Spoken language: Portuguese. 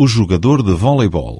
o jogador de voleibol.